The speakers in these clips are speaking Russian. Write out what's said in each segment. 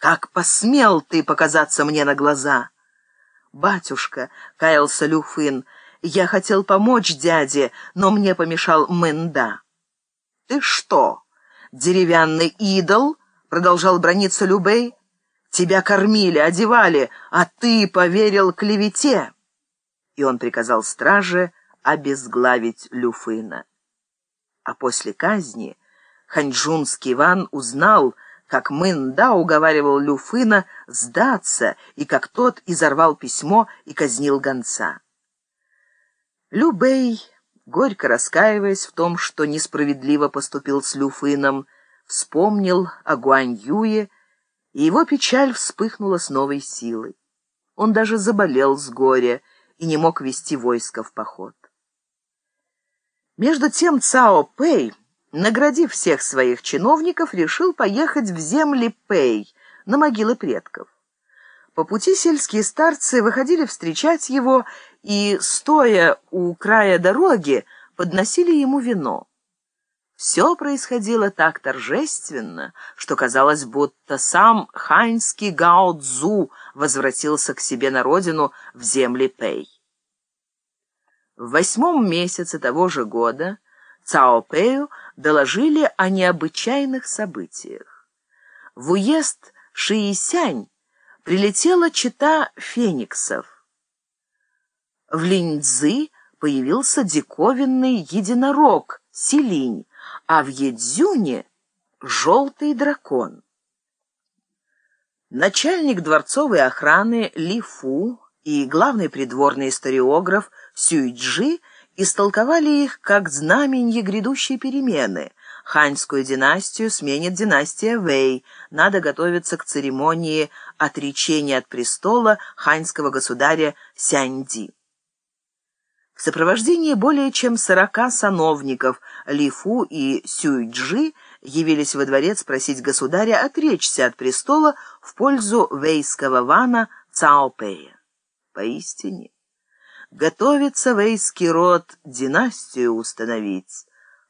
Как посмел ты показаться мне на глаза?» «Батюшка», — каялся Люфын, — «я хотел помочь дяде, но мне помешал Мэнда». «Ты что, деревянный идол?» — продолжал брониться Любей. «Тебя кормили, одевали, а ты поверил клевете!» И он приказал страже обезглавить Люфына. А после казни ханьчжунский Иван узнал, как Мэнда уговаривал Люфына сдаться, и как тот изорвал письмо и казнил гонца. Любей, горько раскаиваясь в том, что несправедливо поступил с Люфыном, вспомнил о Гуаньюе, и его печаль вспыхнула с новой силой. Он даже заболел с горя и не мог вести войско в поход. Между тем Цао Пэй наградив всех своих чиновников, решил поехать в земли Пэй, на могилы предков. По пути сельские старцы выходили встречать его и, стоя у края дороги, подносили ему вино. Все происходило так торжественно, что казалось, будто сам ханьский Гао Цзу возвратился к себе на родину в земли Пэй. В восьмом месяце того же года Цао Пэю доложили о необычайных событиях. В уезд Шиисянь прилетела чита фениксов. В Линьцзы появился диковинный единорог Силинь, а в Едзюне — желтый дракон. Начальник дворцовой охраны Ли Фу и главный придворный историограф Сюйджи истолковали их как знаменье грядущей перемены. Ханьскую династию сменит династия Вэй. Надо готовиться к церемонии отречения от престола ханьского государя Сяньди. В сопровождении более чем сорока сановников Лифу и Сюйджи явились во дворец просить государя отречься от престола в пользу вейского вана Цаопея. Поистине, Готовится вейский род династию установить.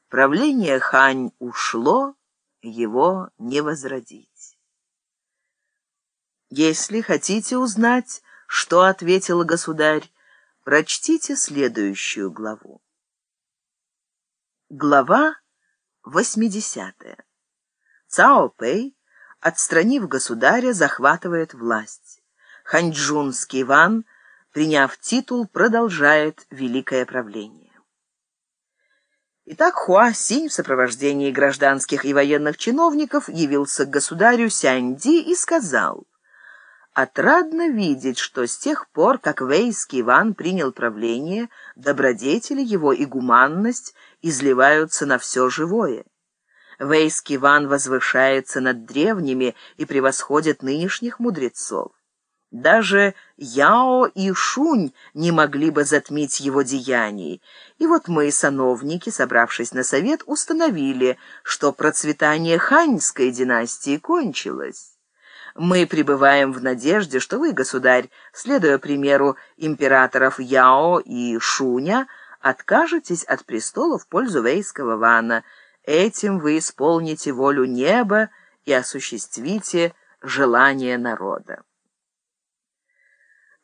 Правление Хань ушло, его не возродить. Если хотите узнать, что ответил государь, прочтите следующую главу. Глава 80. Цао Пэй, отстранив государя, захватывает власть. Ханьчжунский Иван – приняв титул, продолжает великое правление. Итак, Хуа Синь в сопровождении гражданских и военных чиновников явился к государю Сяньди и сказал, «Отрадно видеть, что с тех пор, как Вейский Иван принял правление, добродетели его и гуманность изливаются на все живое. Вейский Иван возвышается над древними и превосходит нынешних мудрецов. Даже Яо и Шунь не могли бы затмить его деяний. И вот мы, сановники, собравшись на совет, установили, что процветание ханьской династии кончилось. Мы пребываем в надежде, что вы, государь, следуя примеру императоров Яо и Шуня, откажетесь от престола в пользу вейского вана. Этим вы исполните волю неба и осуществите желание народа.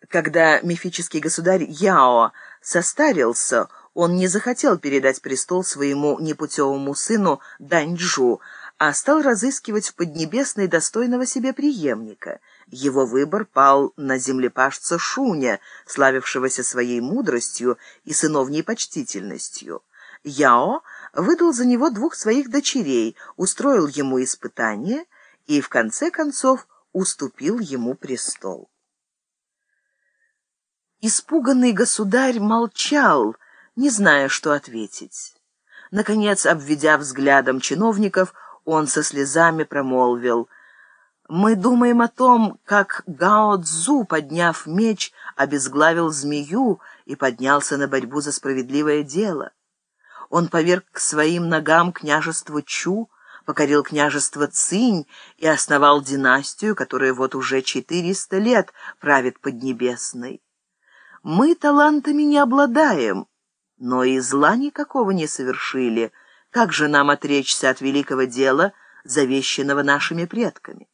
Когда мифический государь Яо состарился, он не захотел передать престол своему непутевому сыну Даньчжу, а стал разыскивать в Поднебесной достойного себе преемника. Его выбор пал на землепашца Шуня, славившегося своей мудростью и сыновней почтительностью. Яо выдал за него двух своих дочерей, устроил ему испытание и, в конце концов, уступил ему престол. Испуганный государь молчал, не зная, что ответить. Наконец, обведя взглядом чиновников, он со слезами промолвил «Мы думаем о том, как Гао Цзу, подняв меч, обезглавил змею и поднялся на борьбу за справедливое дело. Он поверг к своим ногам княжество Чу, покорил княжество Цинь и основал династию, которая вот уже четыреста лет правит Поднебесной. Мы талантами не обладаем, но и зла никакого не совершили. Как же нам отречься от великого дела, завещанного нашими предками?